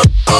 Oh,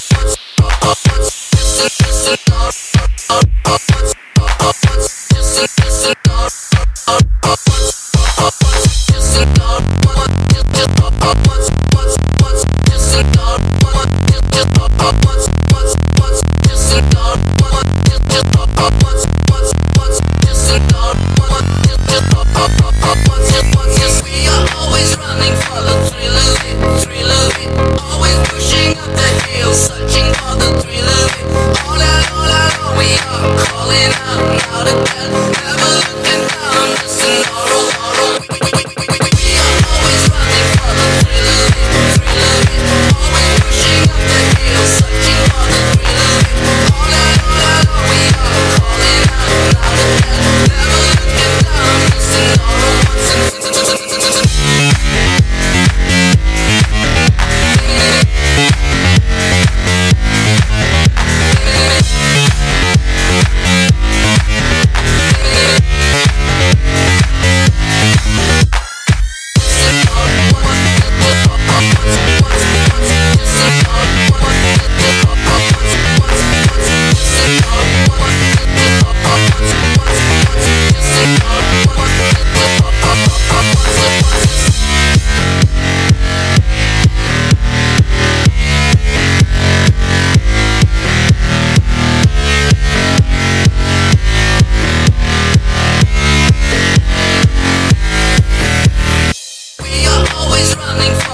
always running